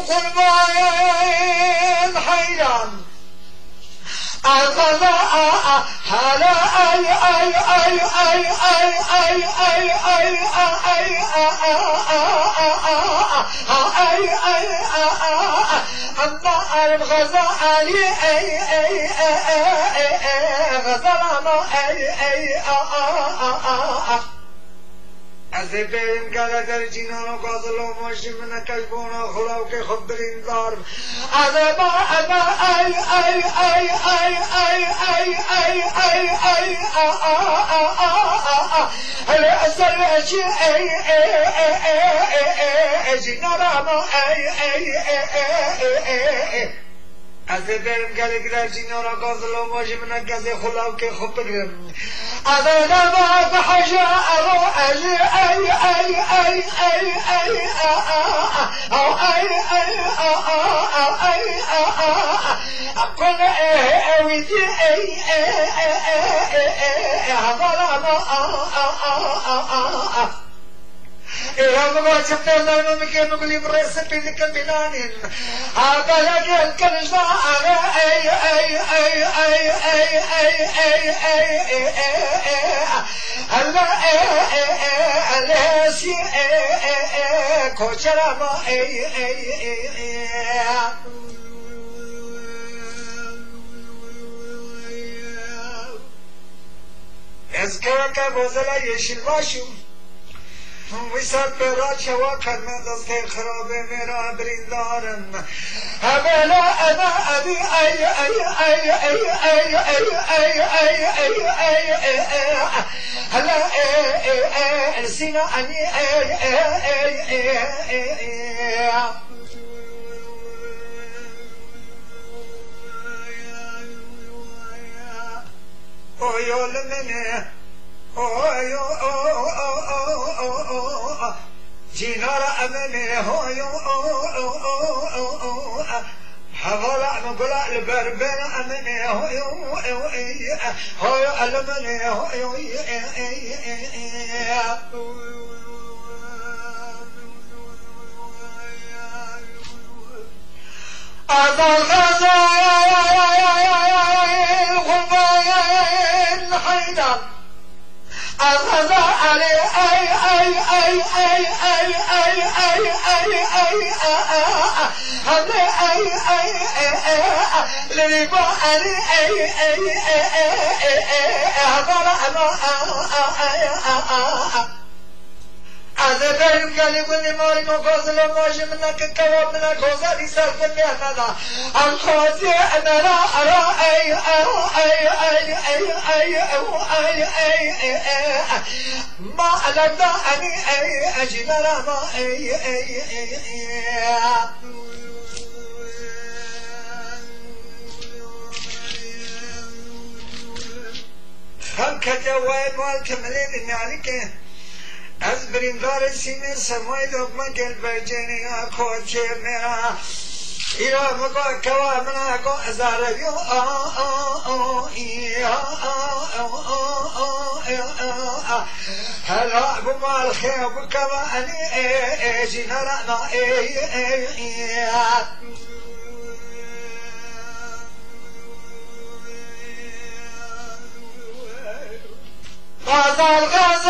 القربان حيران الغذاء هلا اي اي اي اي اي اي اي اي اي اي اما الغذاء اي اي اي غزل ما اي اي از بریم کلا در جینان و قازل و ماشی من کشبون و خلاو که خود بریم دار از با از ای ای ای ای ای ای ای ای ای هل اصل شي ای ای جینان ما ای ای ای از برم گله گرفت چینی را گاز ماشی من گز خلاو که خوب بگرم از انا ما بحش ارو ای ای ای ای ای ای ای ای ای ای ای ای ای ای ای اویدی ای ای ای ചെന്നല്ലോ മിക്കുന്നു ബ്രേസിപ്പിടിക്കുന്നതിനാണ് ആ പല കേൾക്കുന്ന അല്ല അല്ല കൊച്ചരമോ اذكرك بوزلا يشيل ماشي وسط برا چوا کرمه دست خراب میرا بریندارم اولا أنا ابي اي اي اي اي اي اي اي اي اي اي هلا سينا اني اي اي اي Oyo lemene oyo جينورا أمني هوي حضر نقول البربر أمني هوي هوي ألمني هوي أضغط الغزاء علي أي أي أي أي أي أي أي أي أي هذا أي أي اللي بقى أي أي هذا أنا بریم گلی بودی ماری کو گازل ماشی من که کواب من گازلی سر کن بیهندا ام خوزی أي أي أي أي ما إي إي أجل ما هكذا ويبال كمالين نعلك از برندار سینه سمای دگمه گل برجنی ها کوچه میره يا مكا كلا منا كو أزار بيو هلا بما الخير بكما أني جينا لنا غزال غزال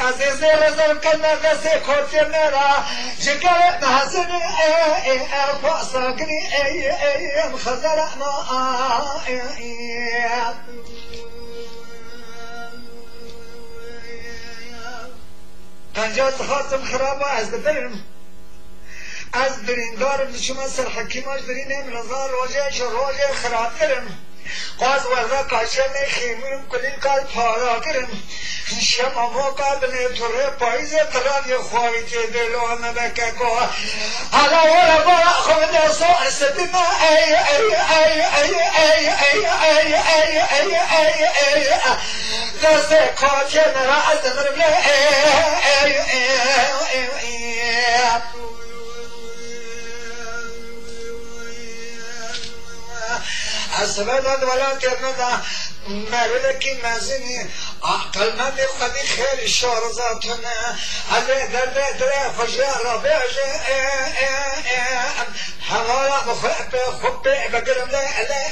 عزیز رزم کنه دسته کوتی مرا جگر حسن ای ای پاسا گری ای ای ام خزر ما قنجات خاتم خرابه از دبرم از درین دارم دشمن سر حکیماش درین ام نظار واجه شر واجه خراب درم قاز ورده کاشم خیمون کلی کار پارا کرم شما مقابل تره پاییز ترانی خواهی که دلوان بککو حالا ورا برا خود سوء سبنا ای ای ای ای ای ای ای ای ای ای ای دست کاکن را از مرمله ای ای ای ای السبب ولا ترمدا مالكي مازني عقل ما خير الشهر ذاتنا على دل دل فجاء ربيع حمارة بخب بقرم لا لا